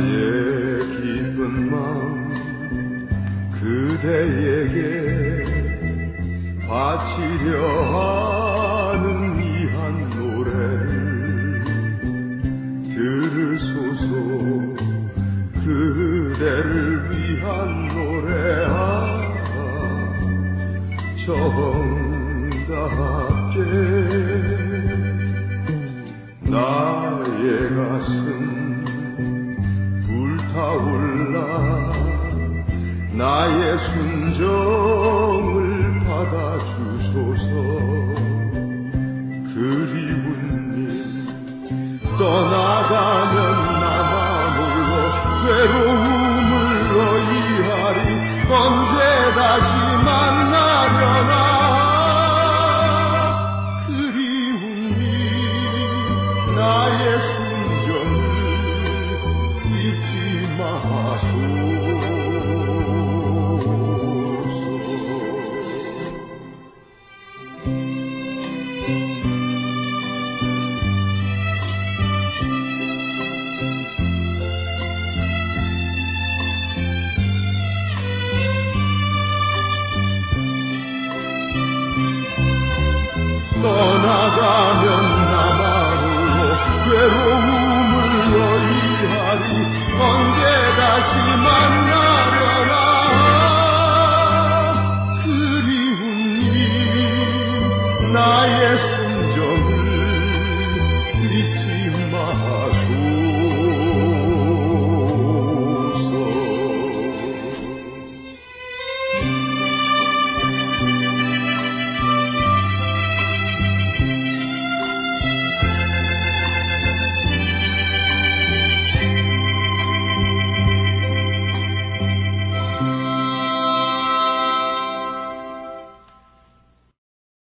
나의 깊은 마음 그대에게 바치려 하는 이한 노래를 들으소서. 그대를 위한 노래하라. 정답게 나의 가슴 타올라 나의 순정을 받아주소서. 그리운 일 떠나가